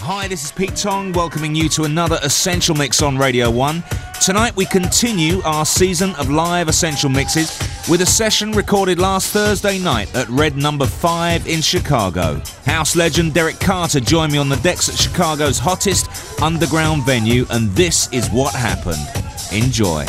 Hi, this is Pete Tong welcoming you to another Essential Mix on Radio 1. Tonight we continue our season of live Essential Mixes with a session recorded last Thursday night at Red Number 5 in Chicago. House legend Derrick Carter joined me on the decks at Chicago's hottest underground venue, and this is what happened. Enjoy.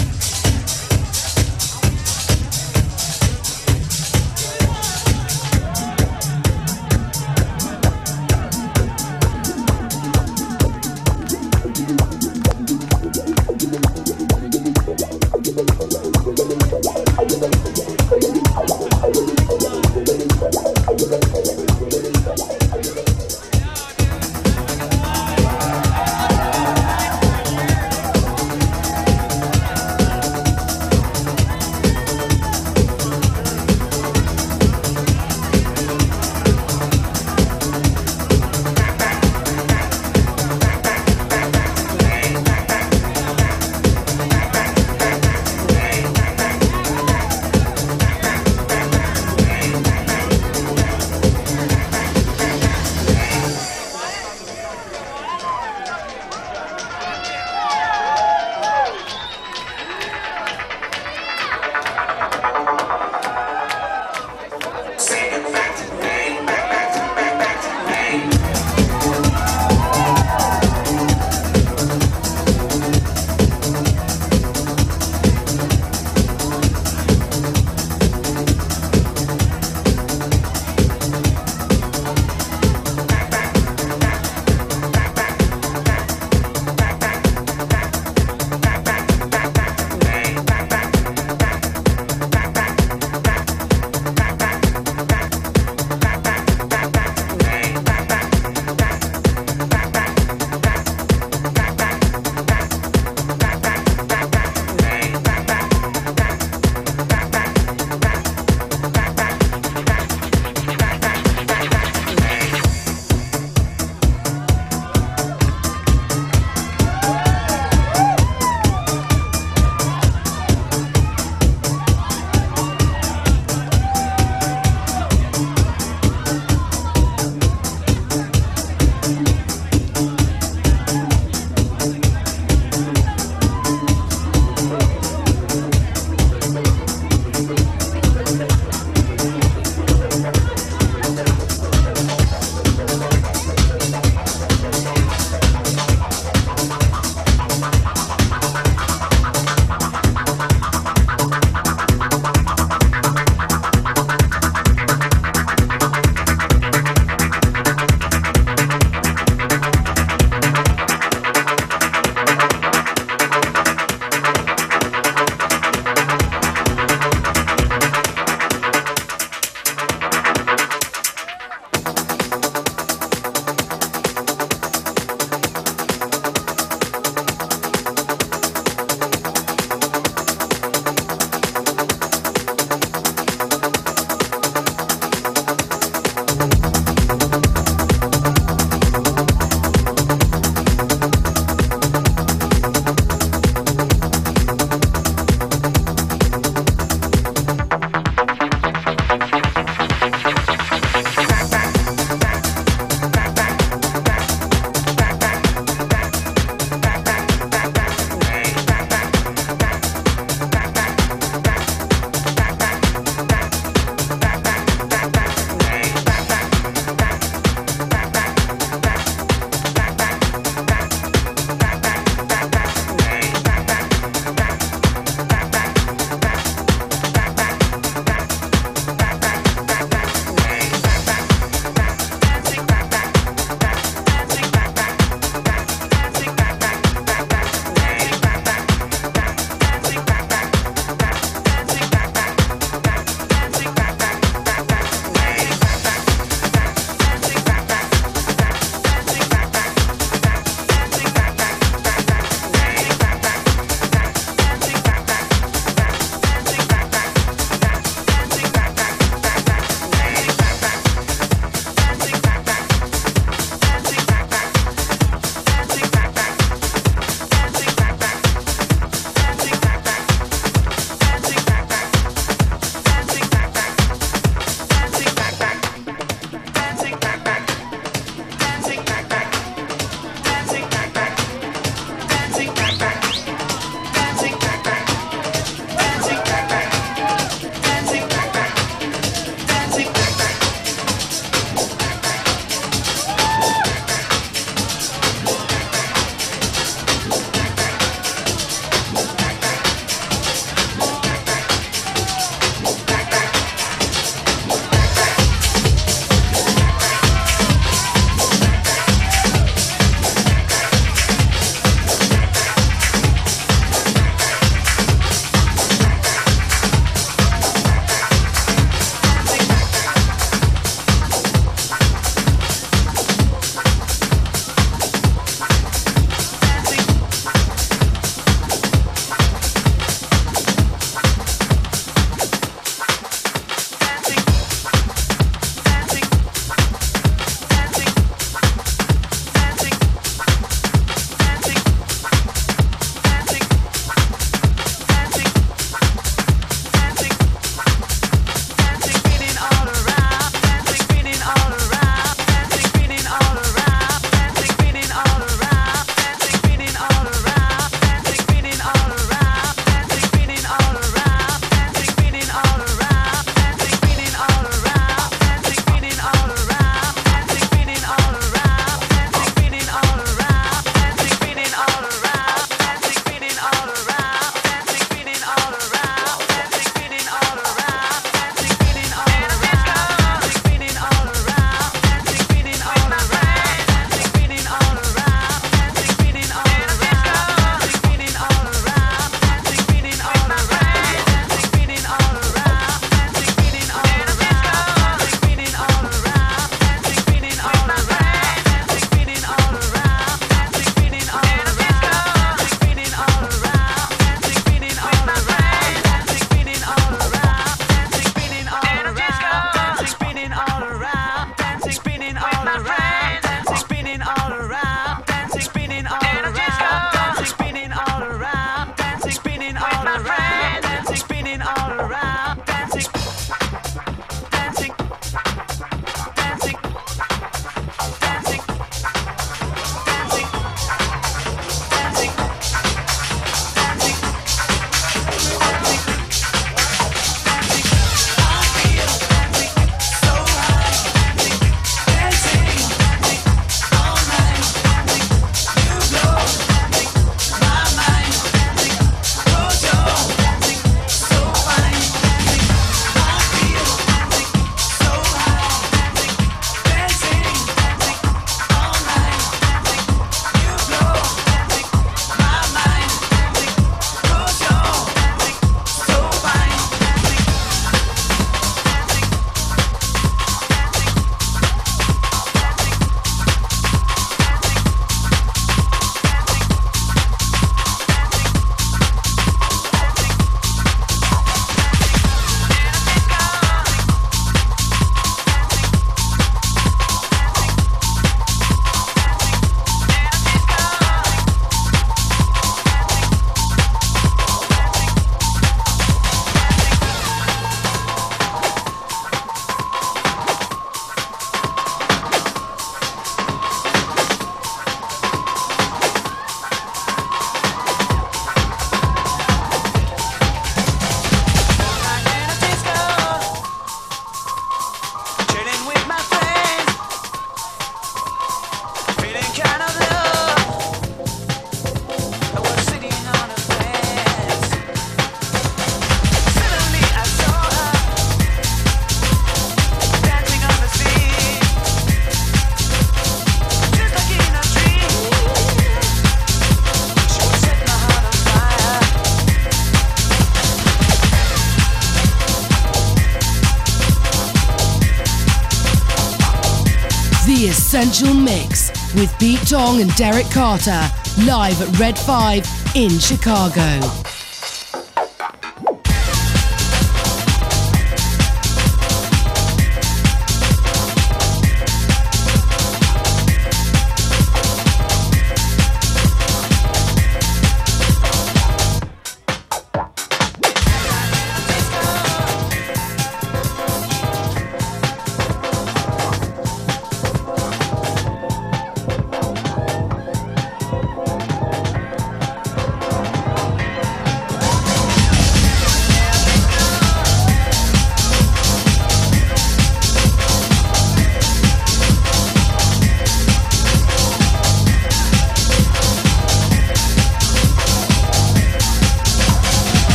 Essential Mix with Pete Tong and Derrick Carter, live at Red 5 in Chicago.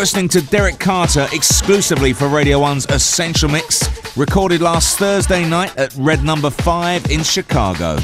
Listening to Derrick Carter exclusively for Radio 1's Essential Mix, recorded last Thursday night at Red Number 5 in Chicago.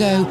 Chicago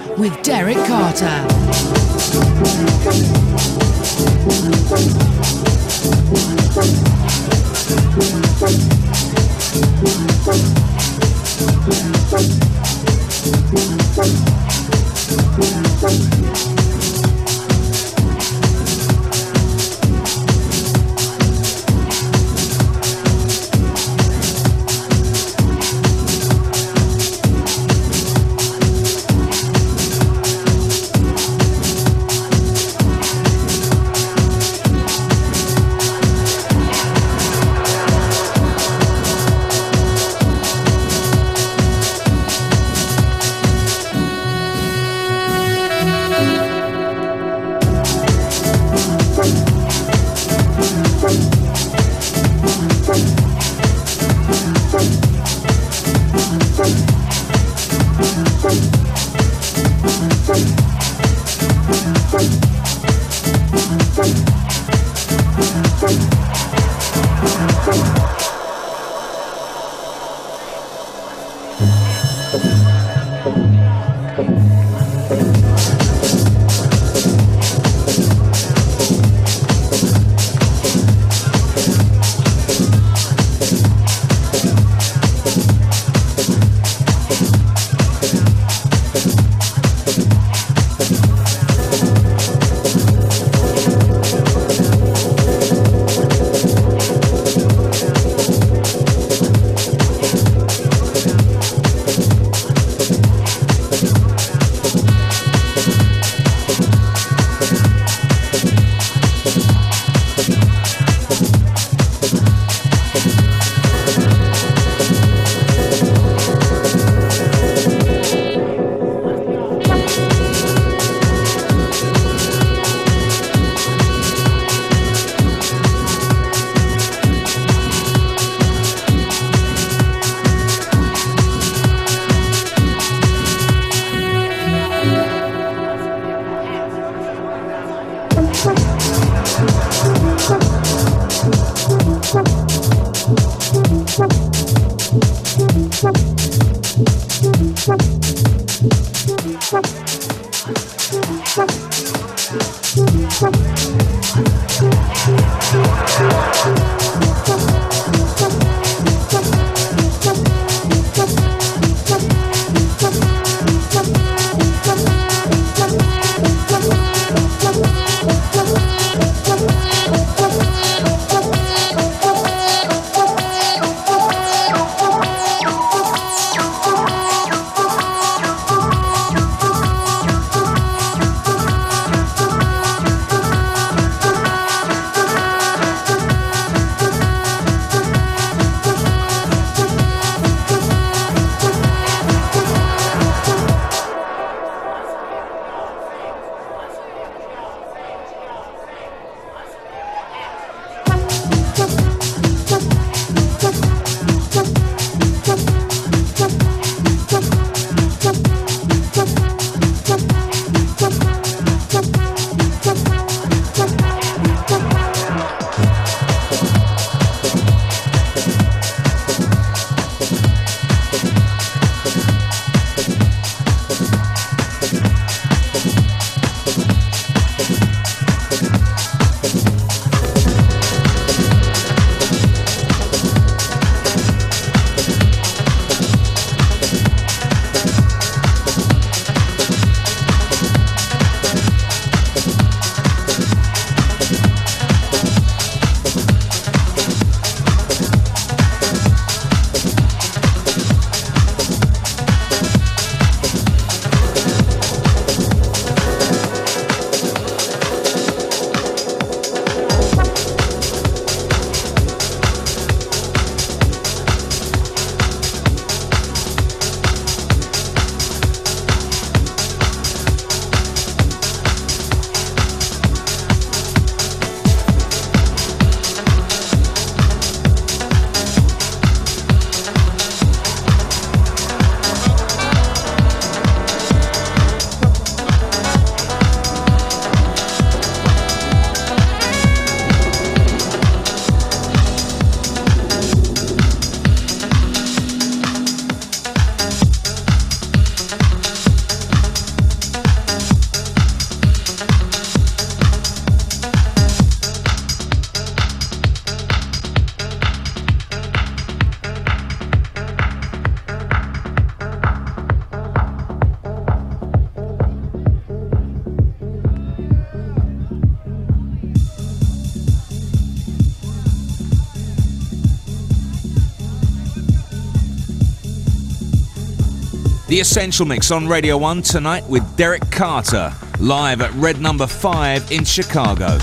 Essential Mix on Radio 1 tonight with Derrick Carter, live at Red Number 5 in Chicago.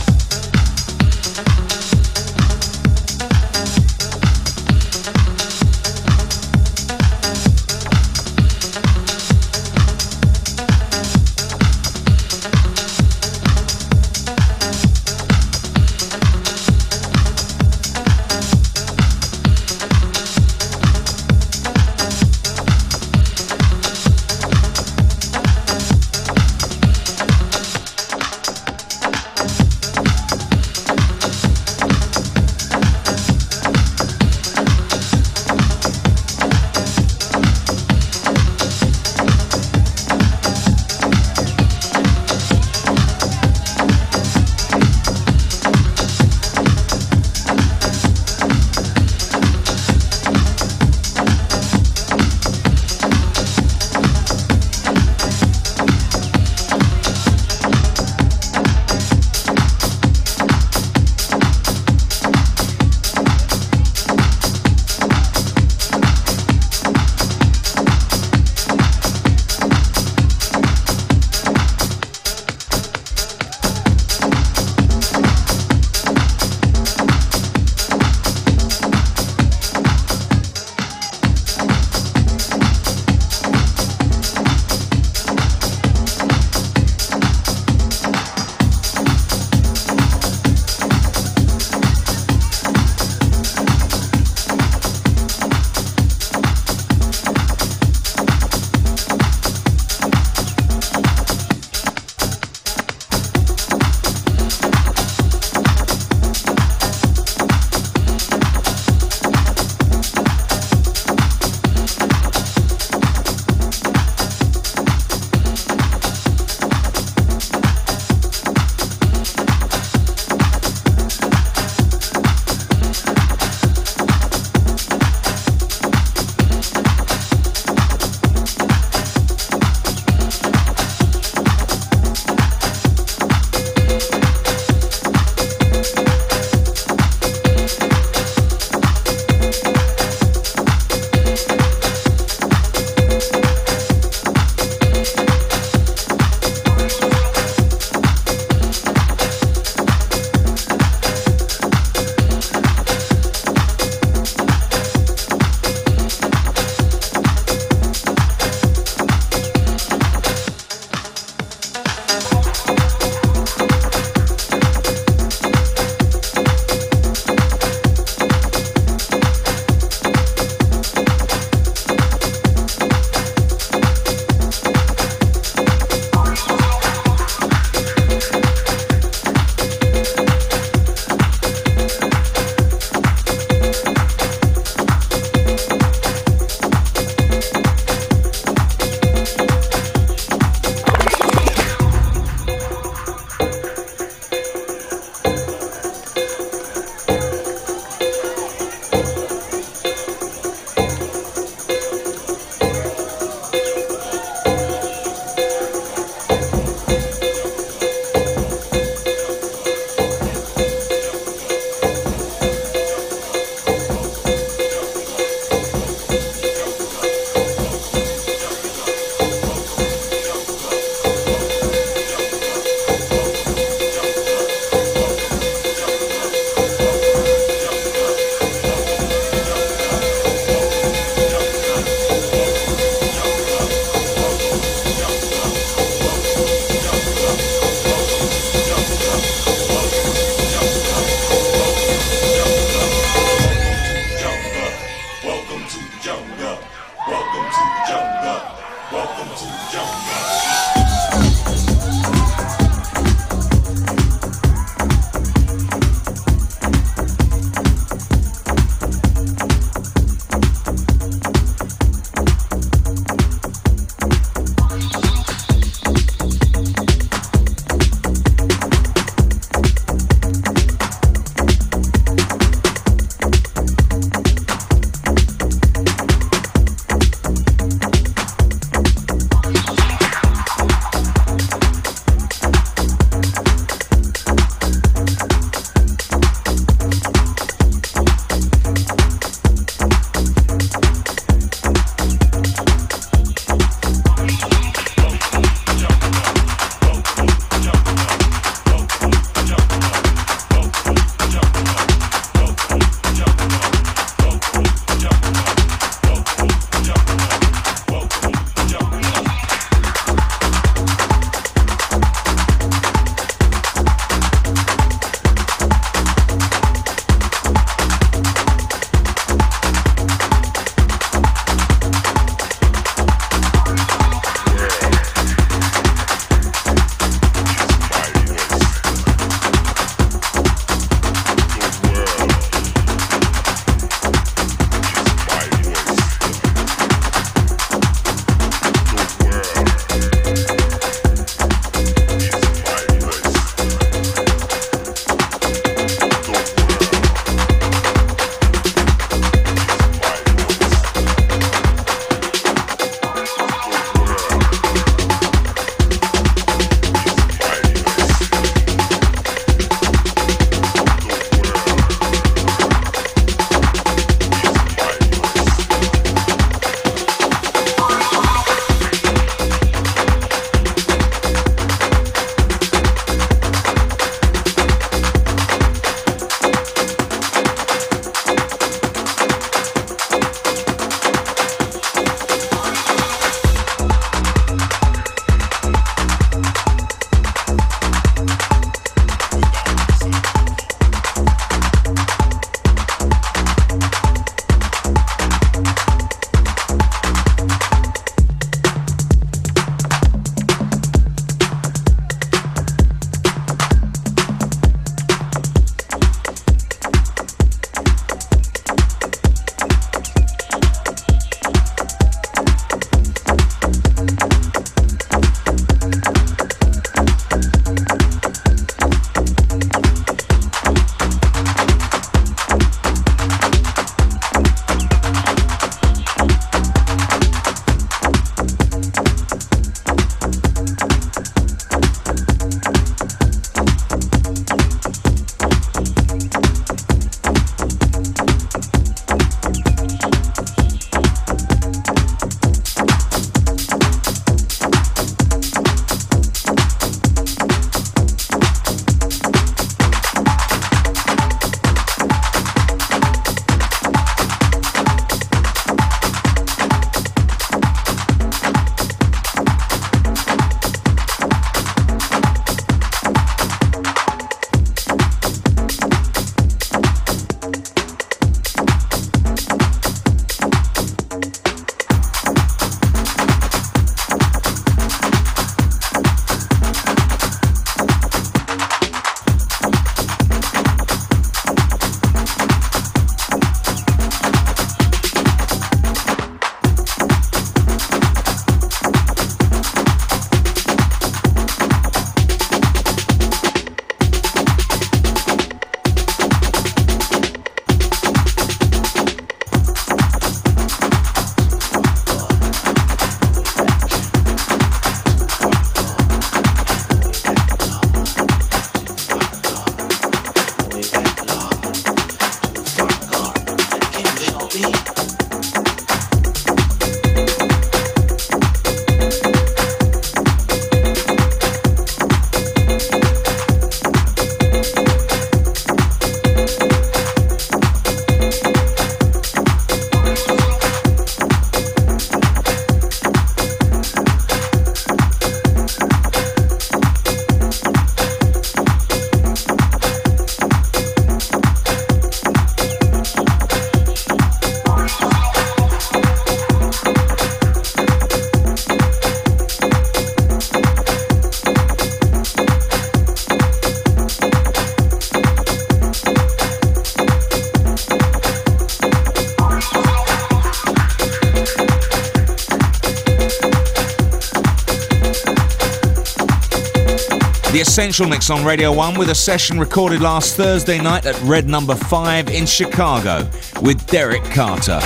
Essential Mix on Radio 1 with a session recorded last Thursday night at Red Number 5 in Chicago with Derrick Carter.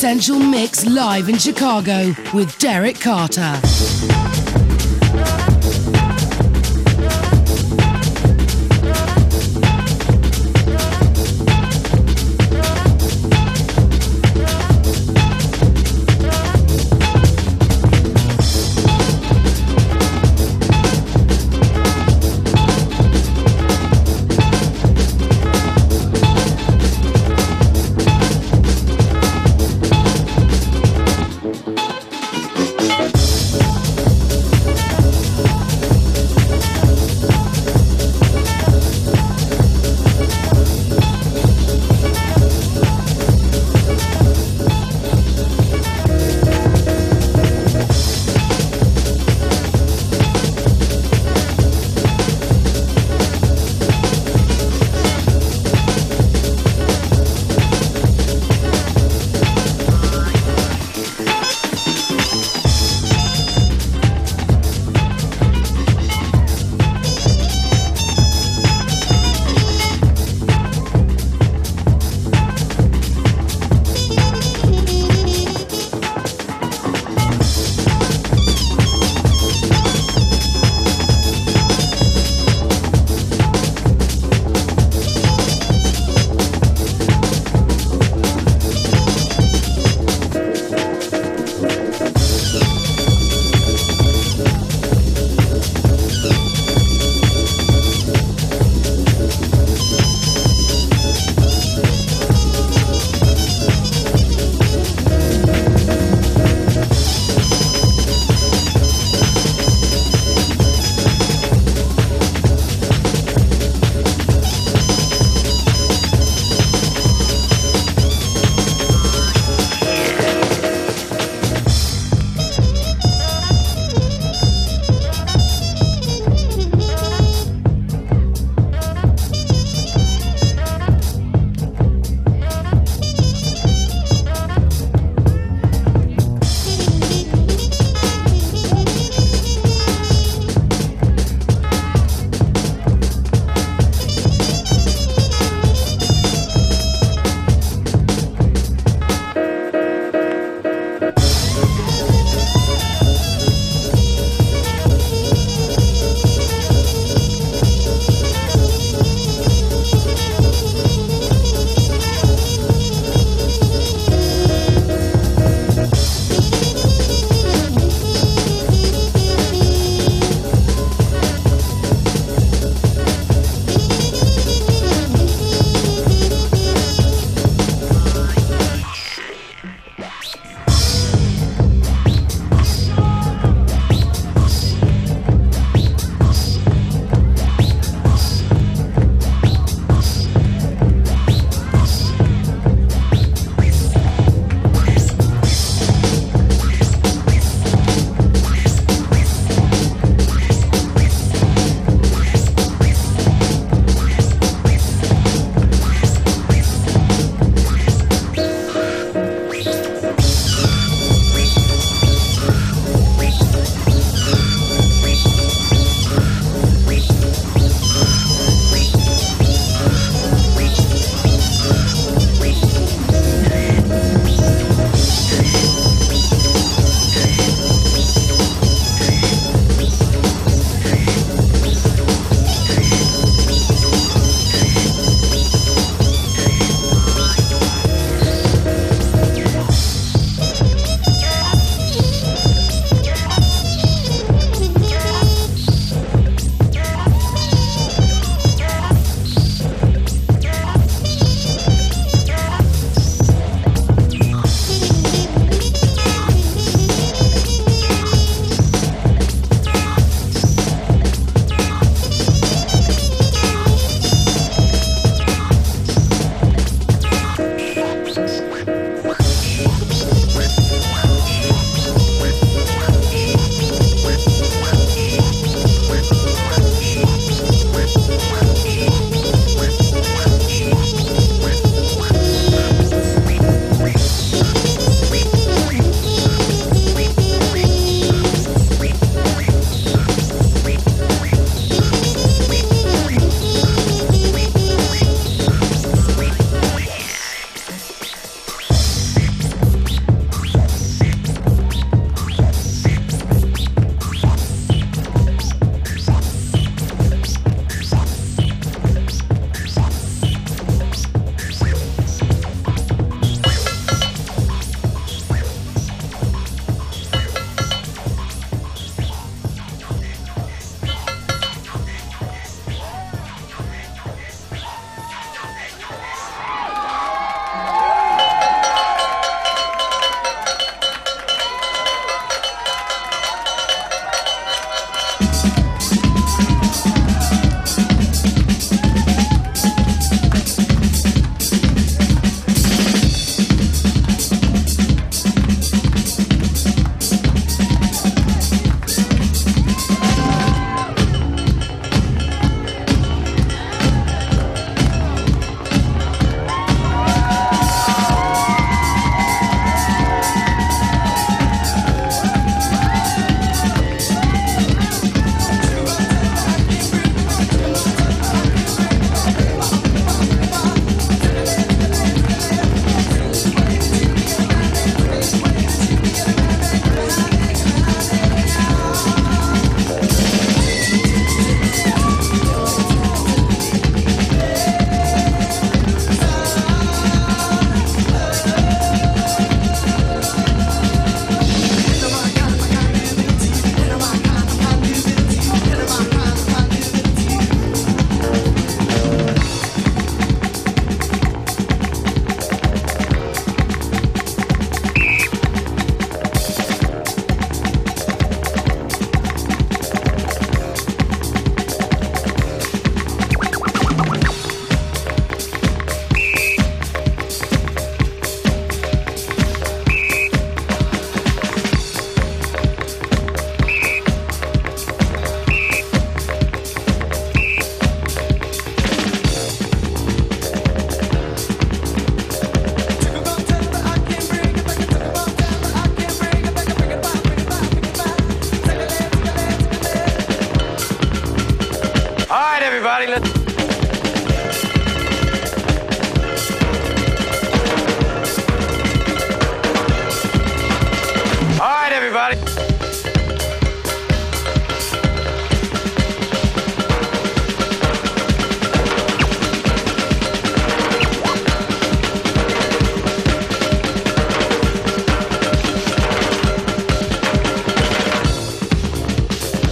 Essential Mix live in Chicago with Derrick Carter.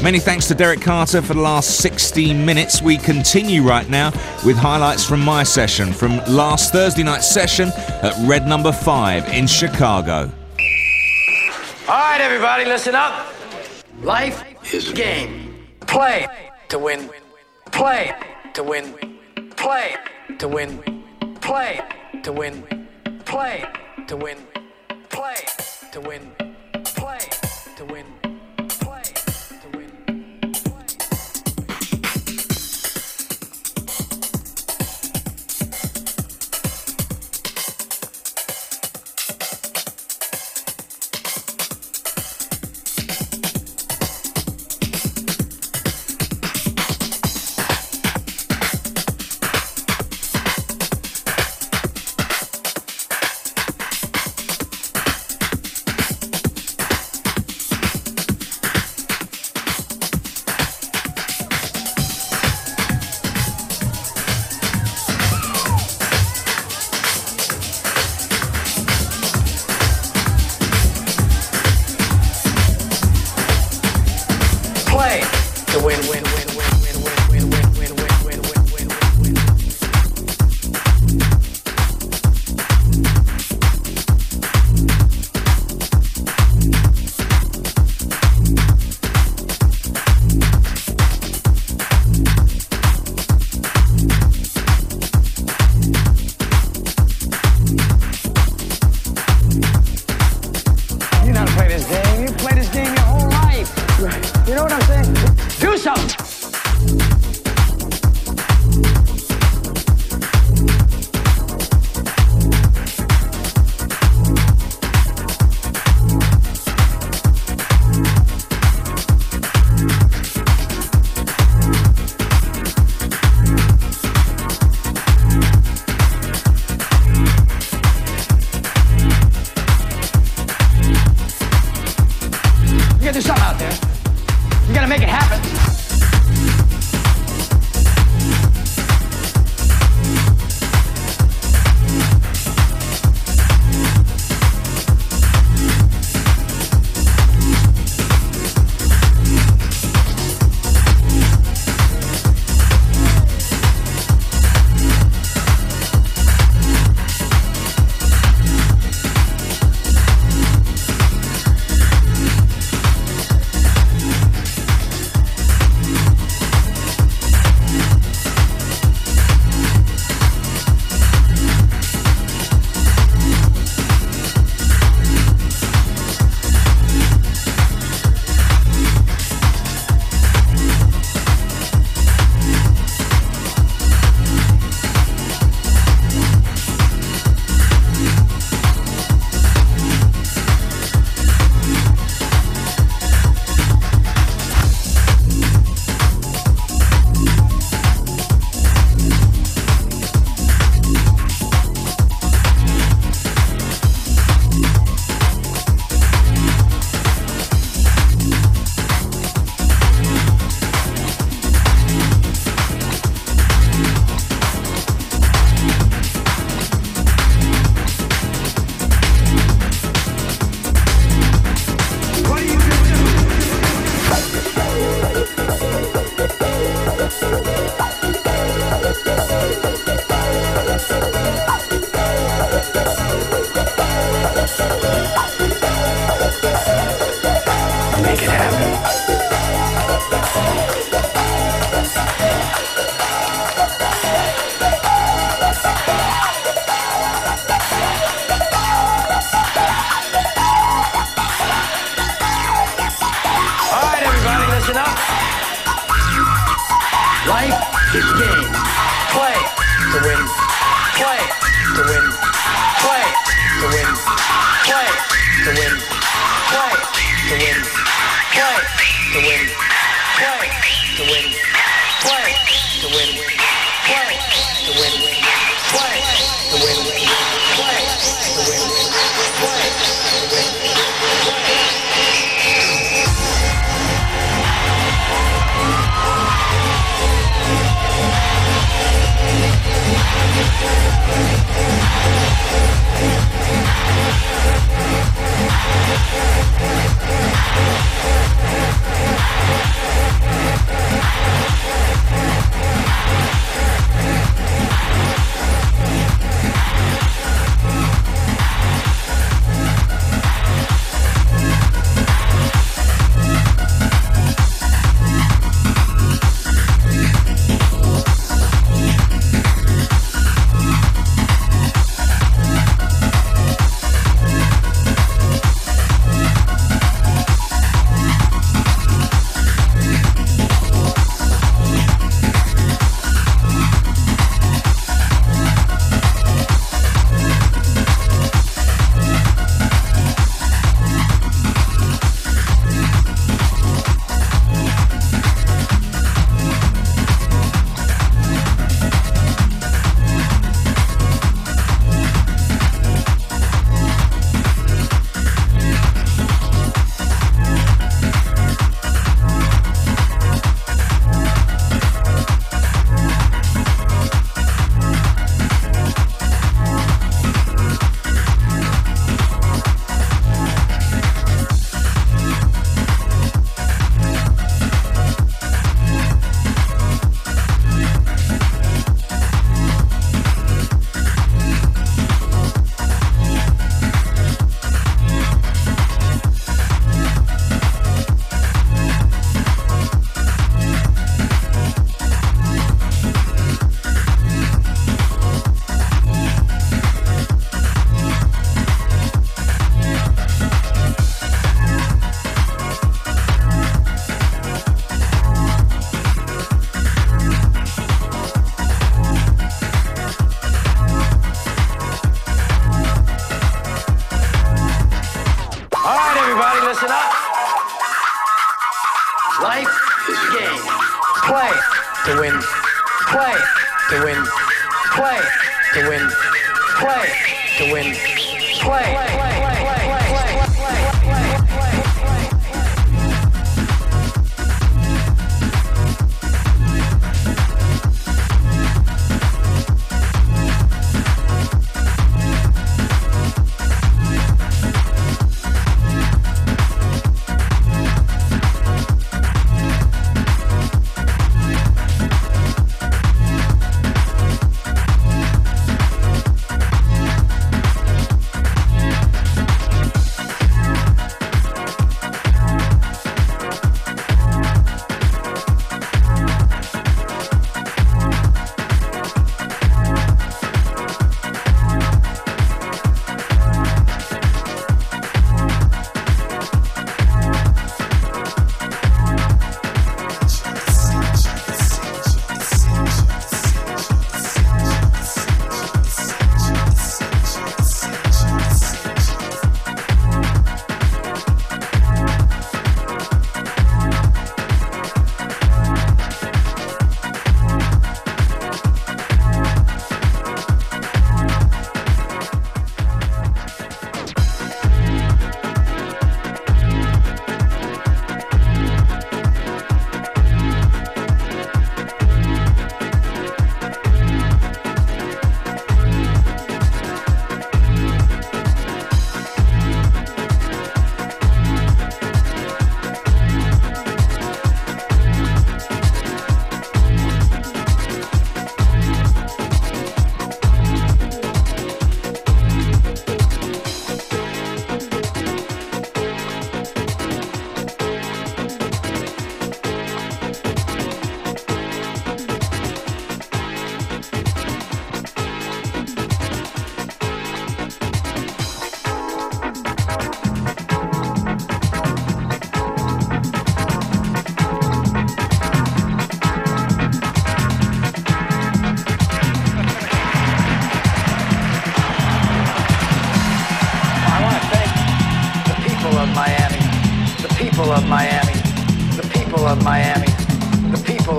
Many thanks to Derrick Carter for the last 16 minutes. We continue right now with highlights from my session from last Thursday night session at Red Number 5 in Chicago. All right, everybody, listen up. Life is a game. Play to win. Play to win. Play to win. Play to win. Play to win.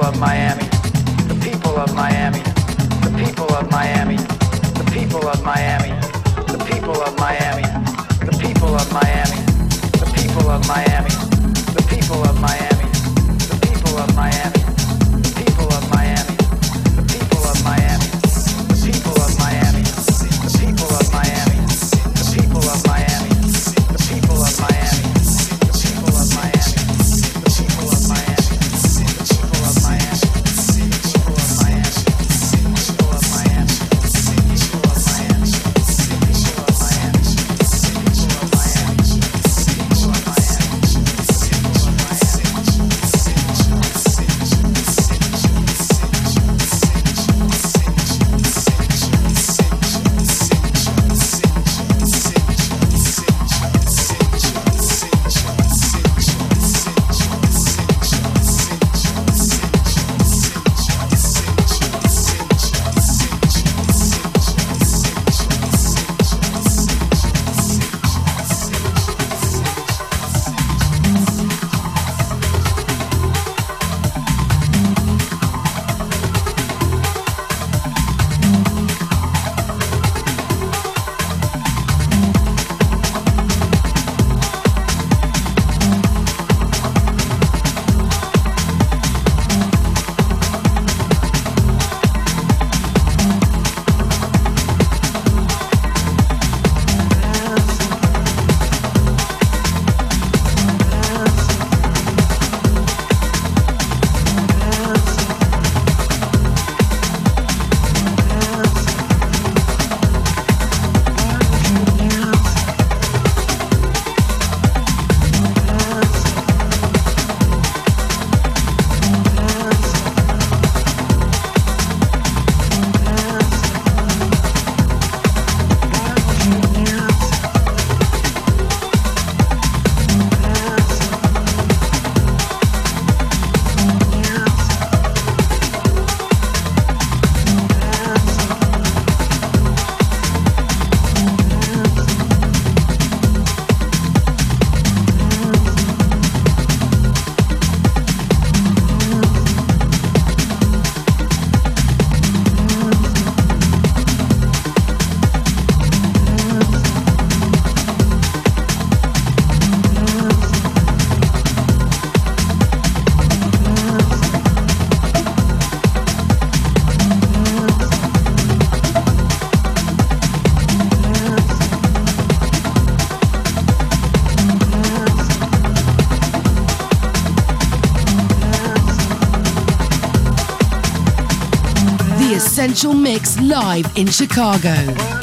of Miami, the people of Miami, the people of Miami, the people of Miami, the people of Miami, the people of Miami, the people of Miami, the people of Miami. Essential Mix live in Chicago.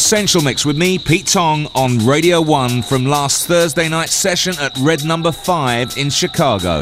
Essential Mix with me, Pete Tong, on Radio 1 from last Thursday night session at Red Number 5 in Chicago.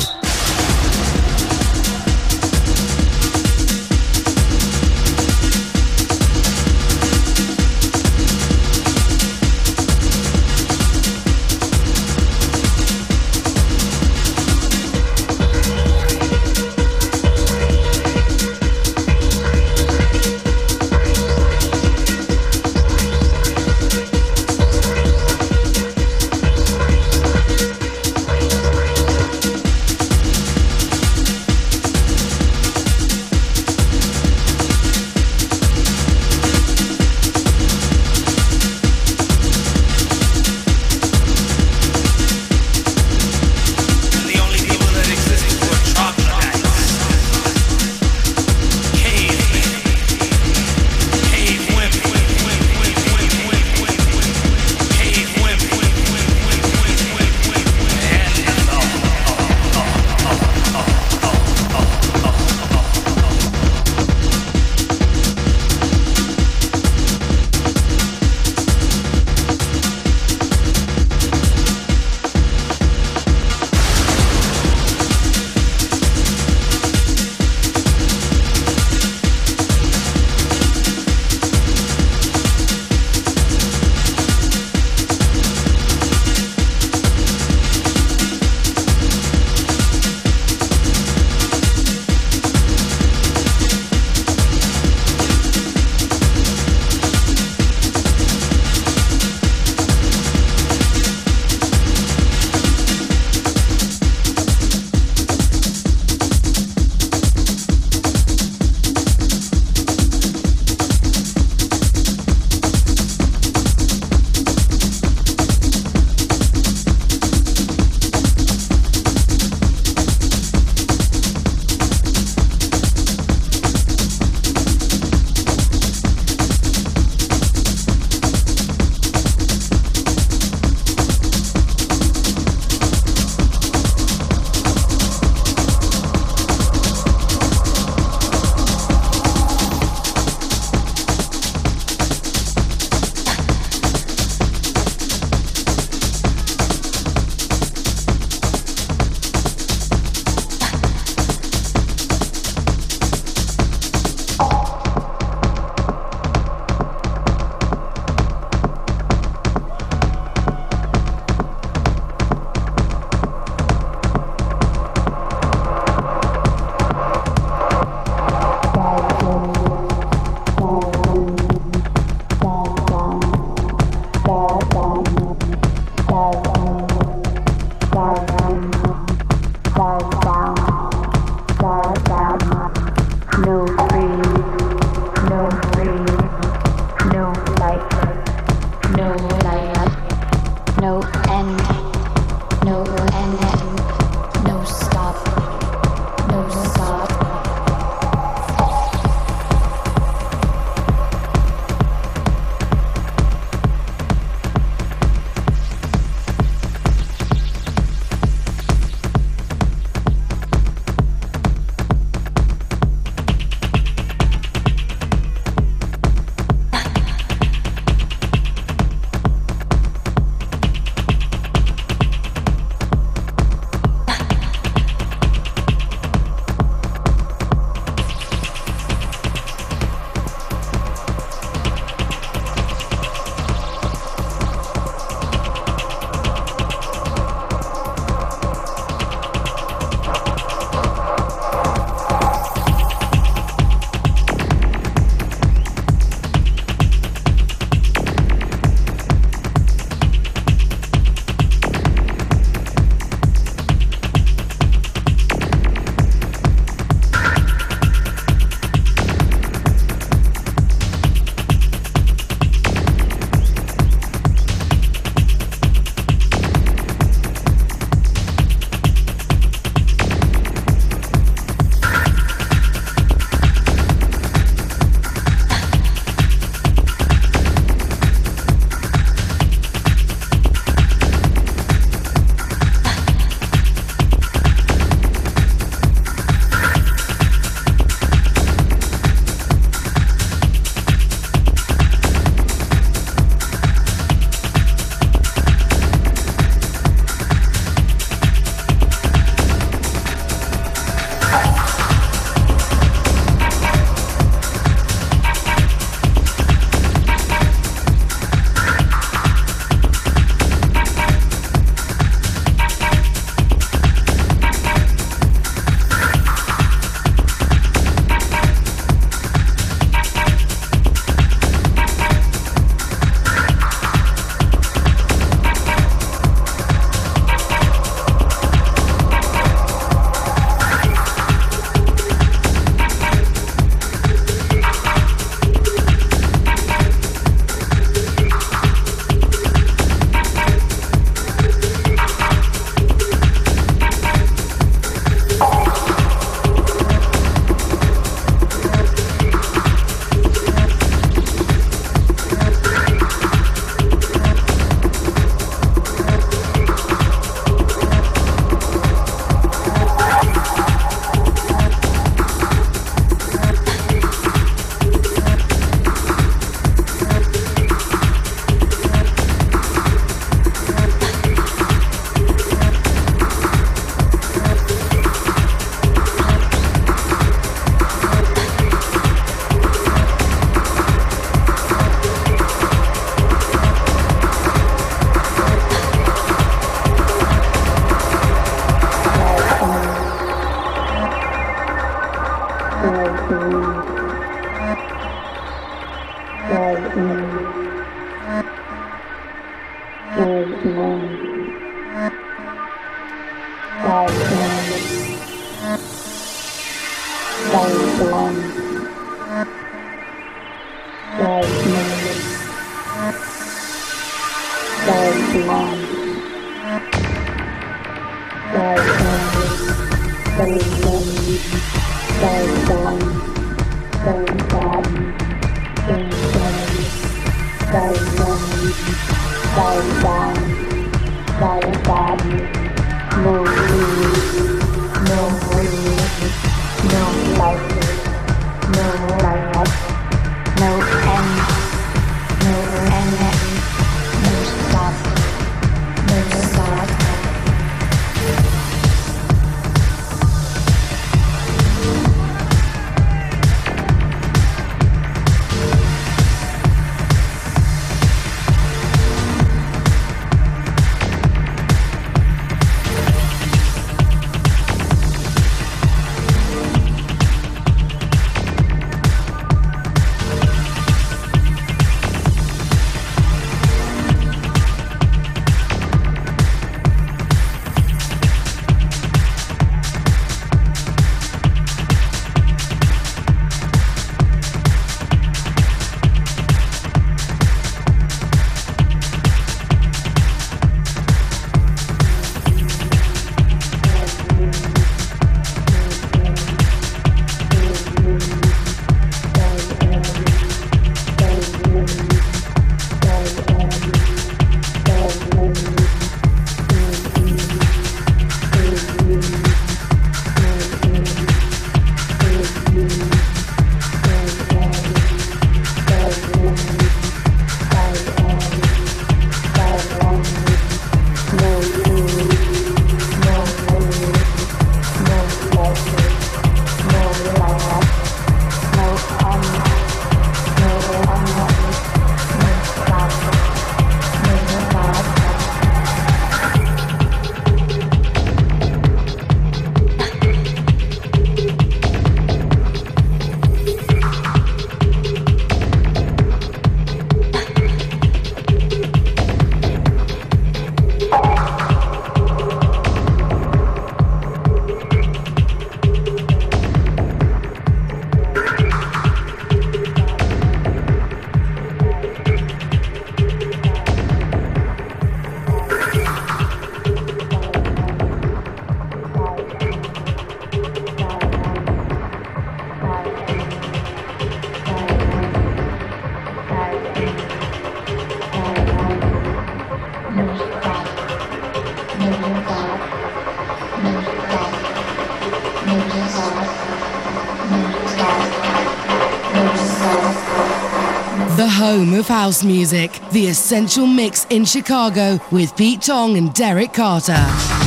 Home of house music, The Essential Mix in Chicago with Pete Tong and Derrick Carter.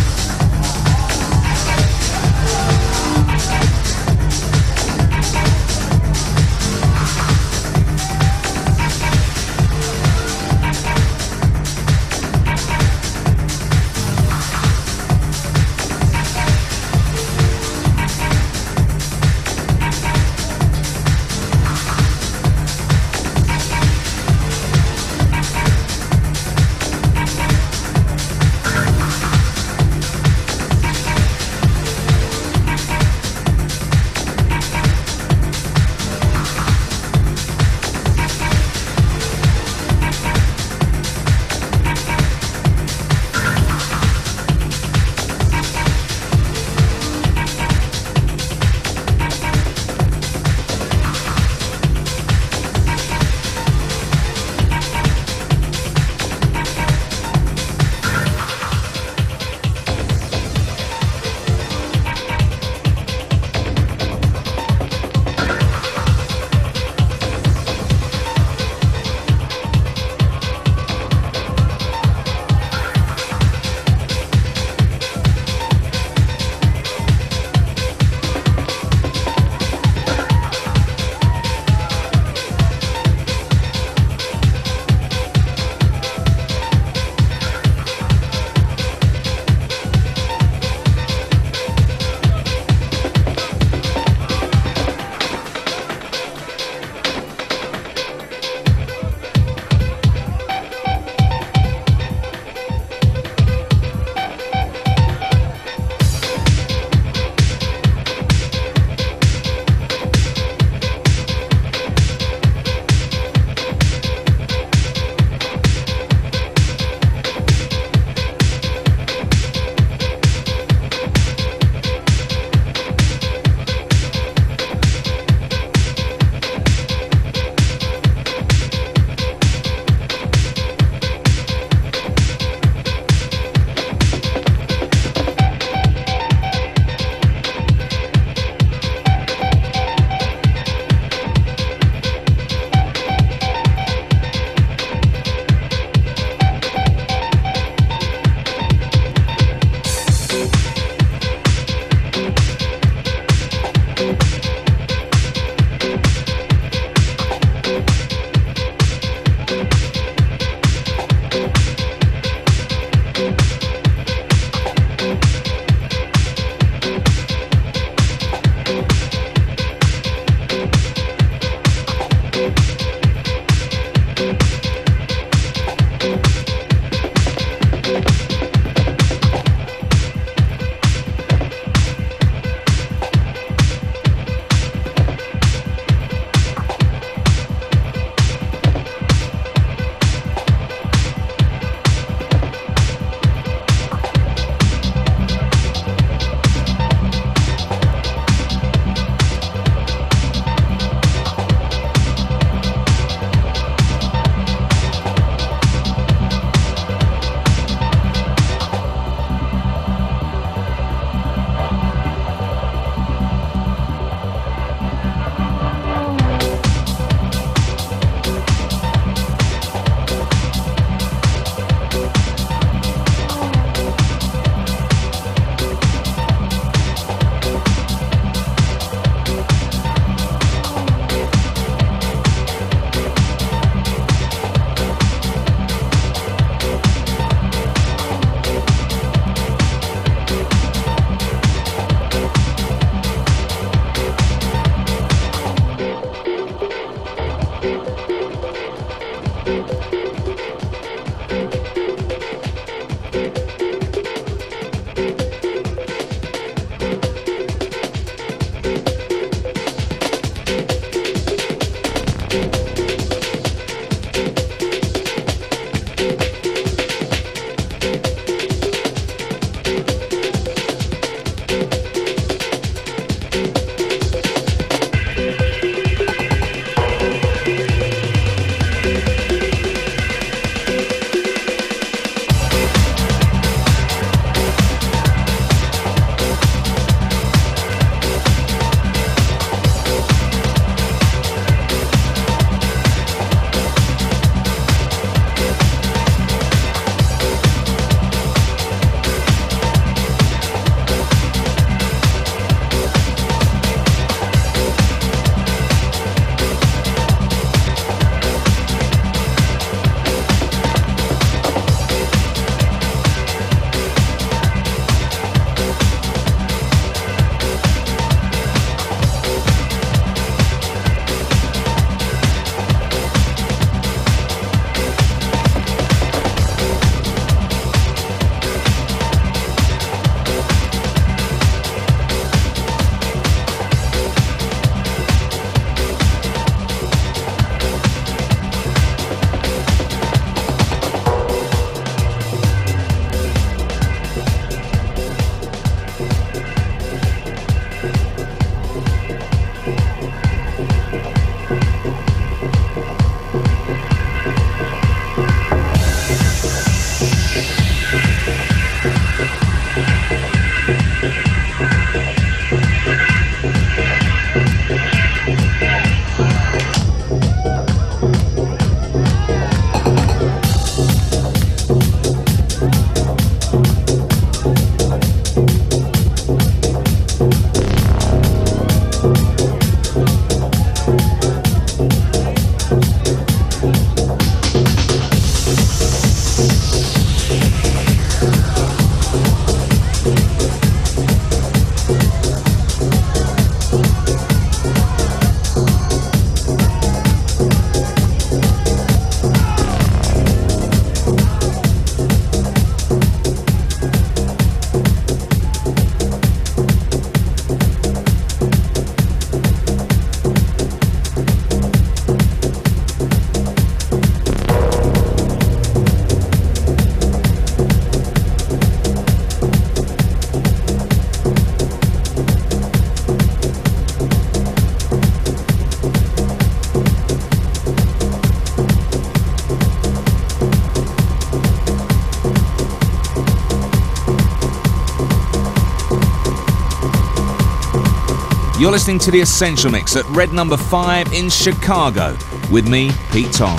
You're listening to The Essential Mix at Red Number 5 in Chicago with me, Pete Tong.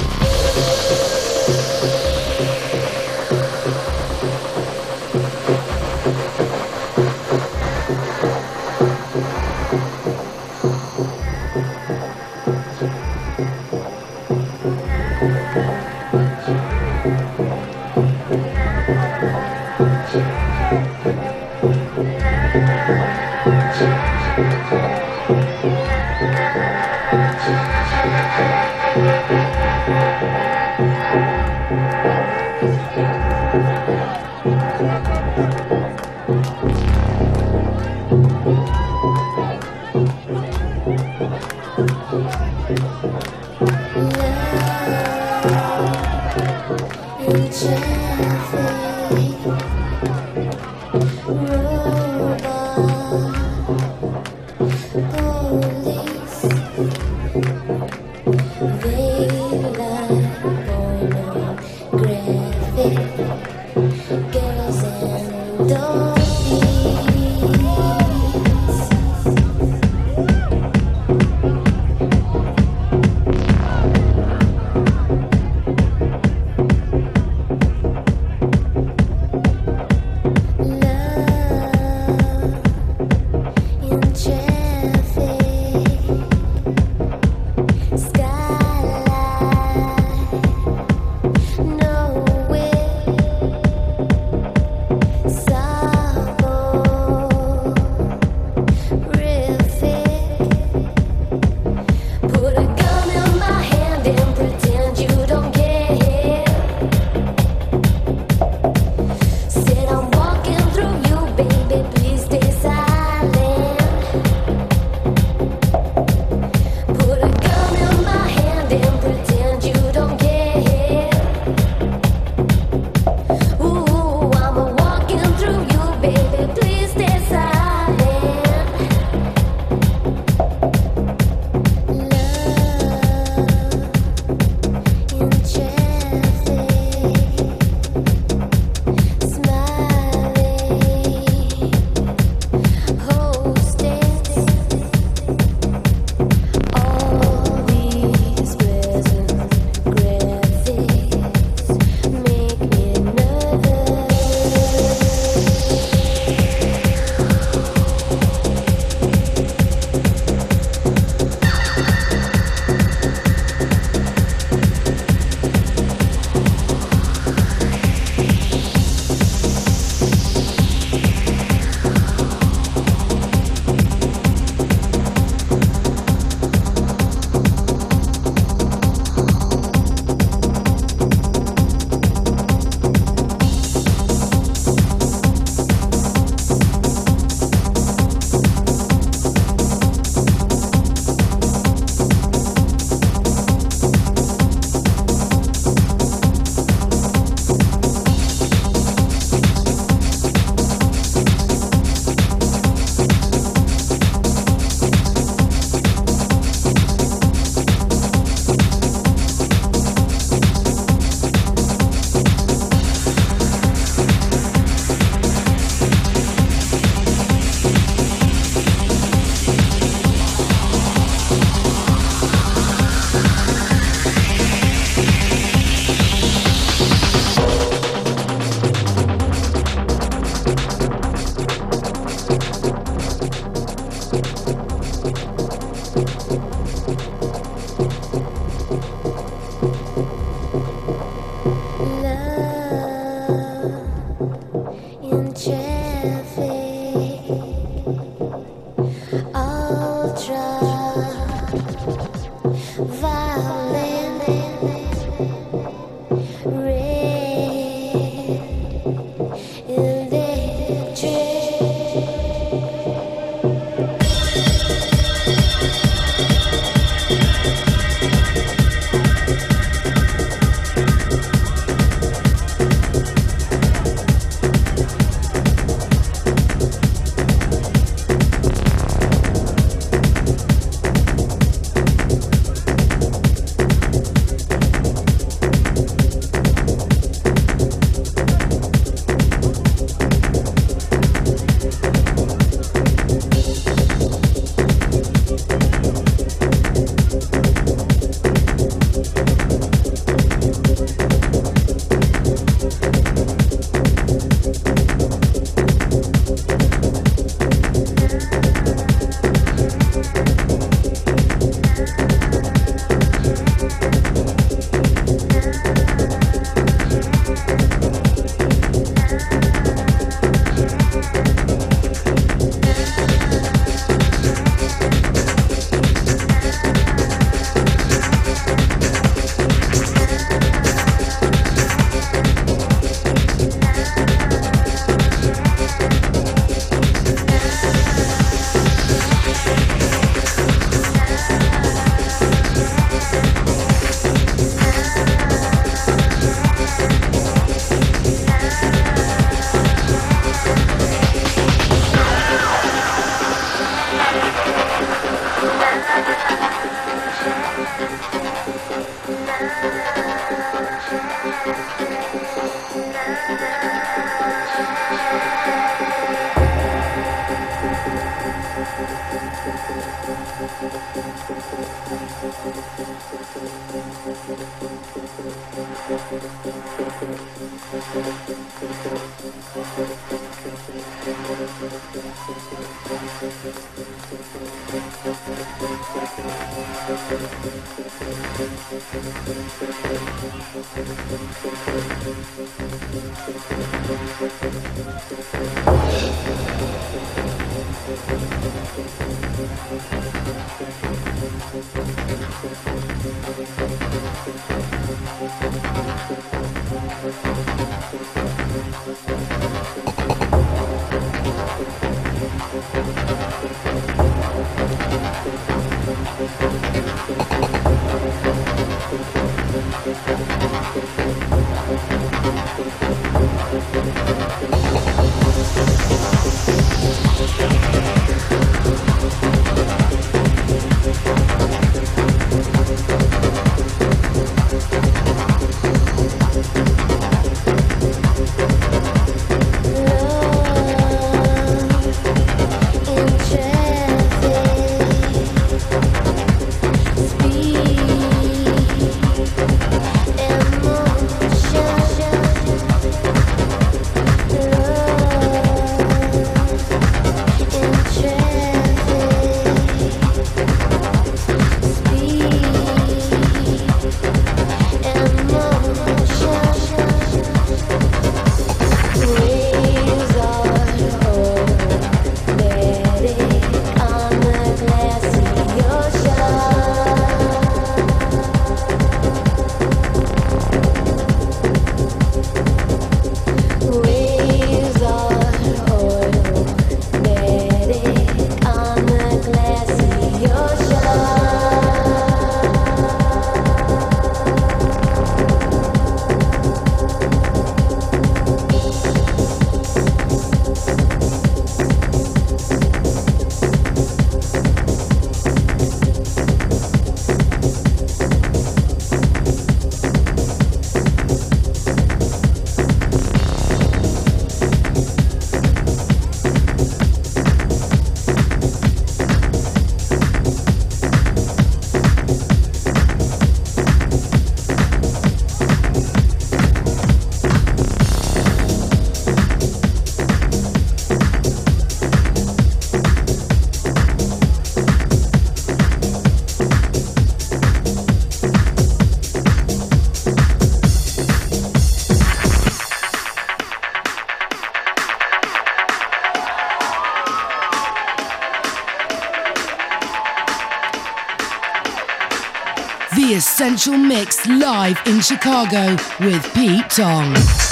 Essential Mix live in Chicago with Pete Tong.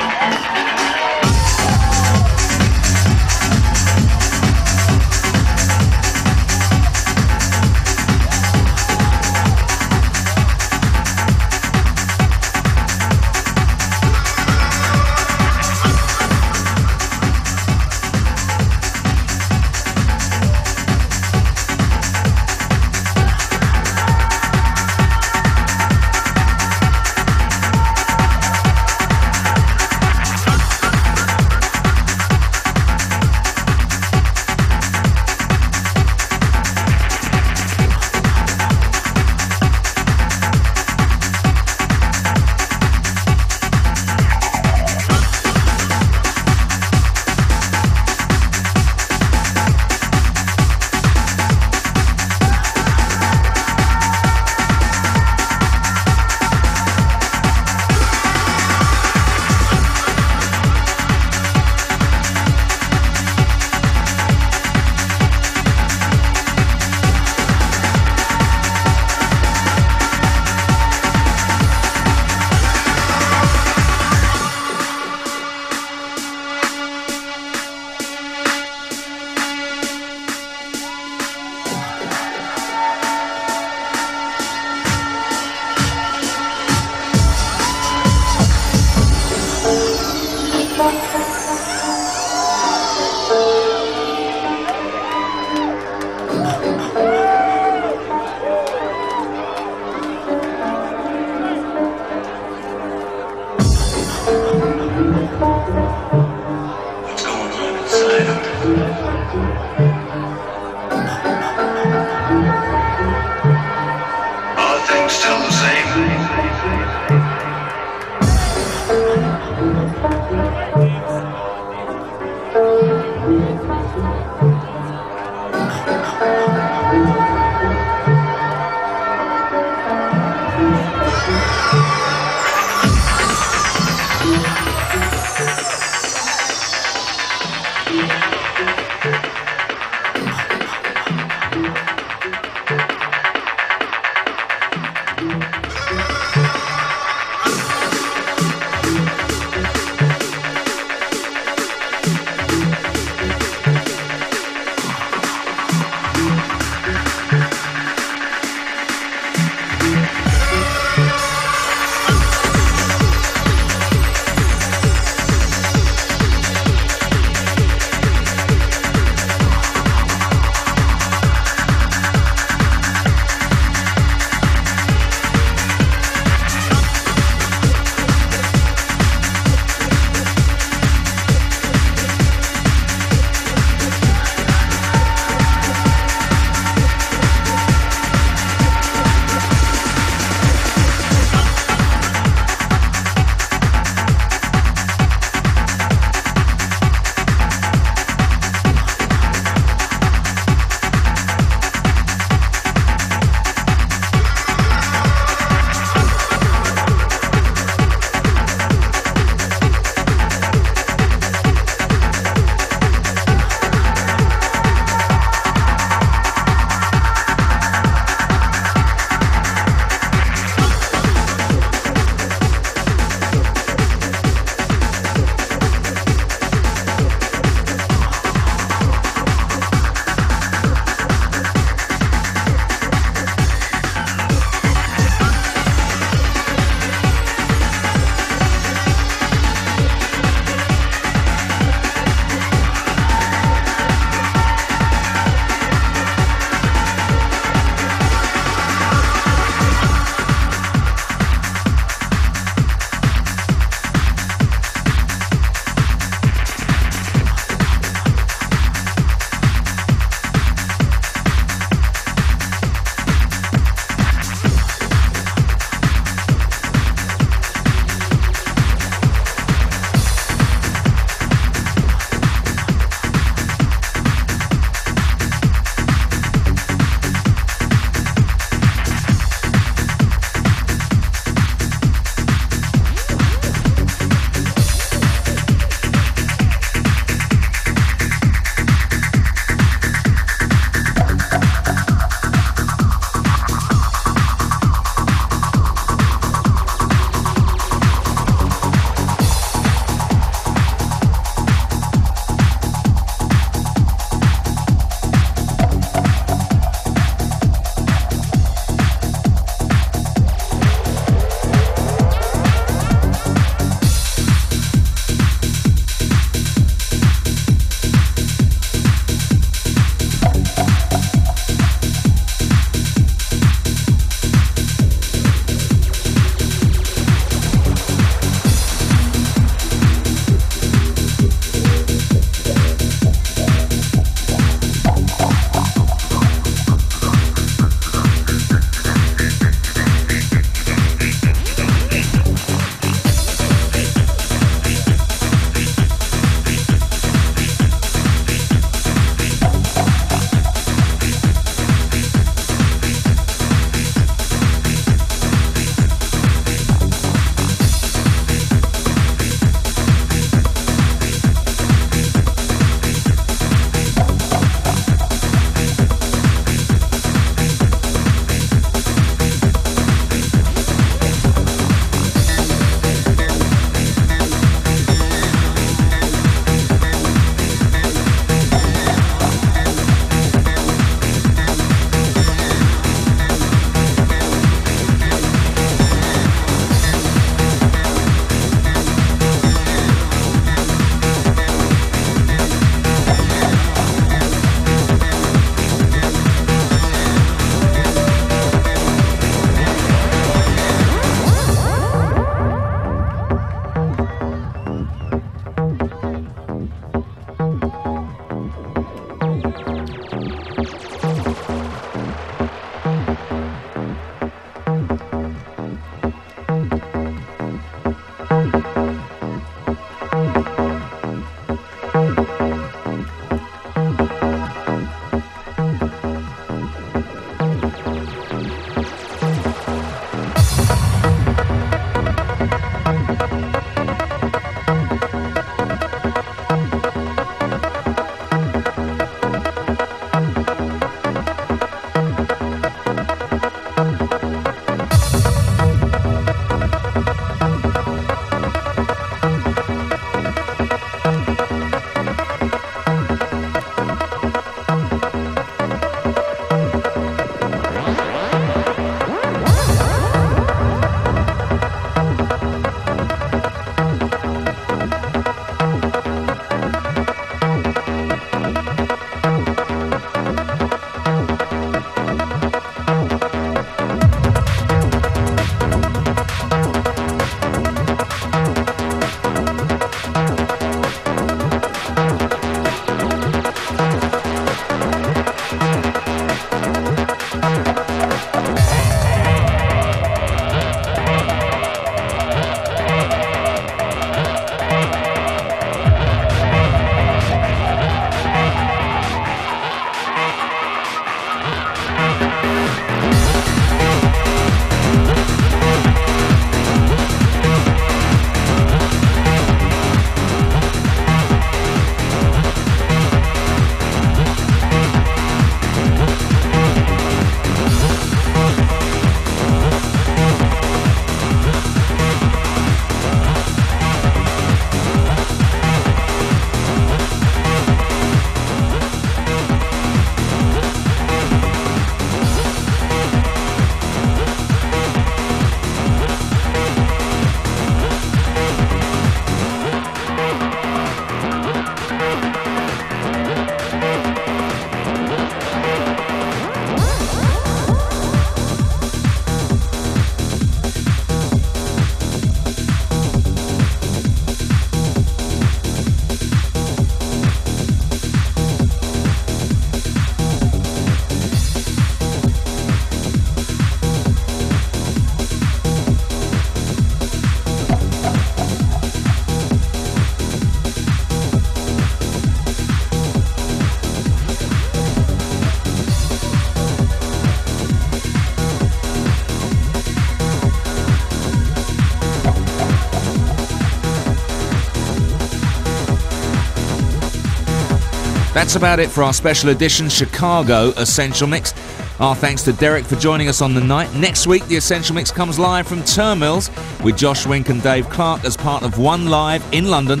That's about it for our special edition Chicago Essential Mix. Our thanks to Derrick for joining us on the night. Next week, the Essential Mix comes live from Turnmills with Josh Wink and Dave Clarke as part of One Live in London.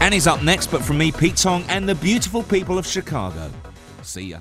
Annie's up next, but from me, Pete Tong, and the beautiful people of Chicago. See ya.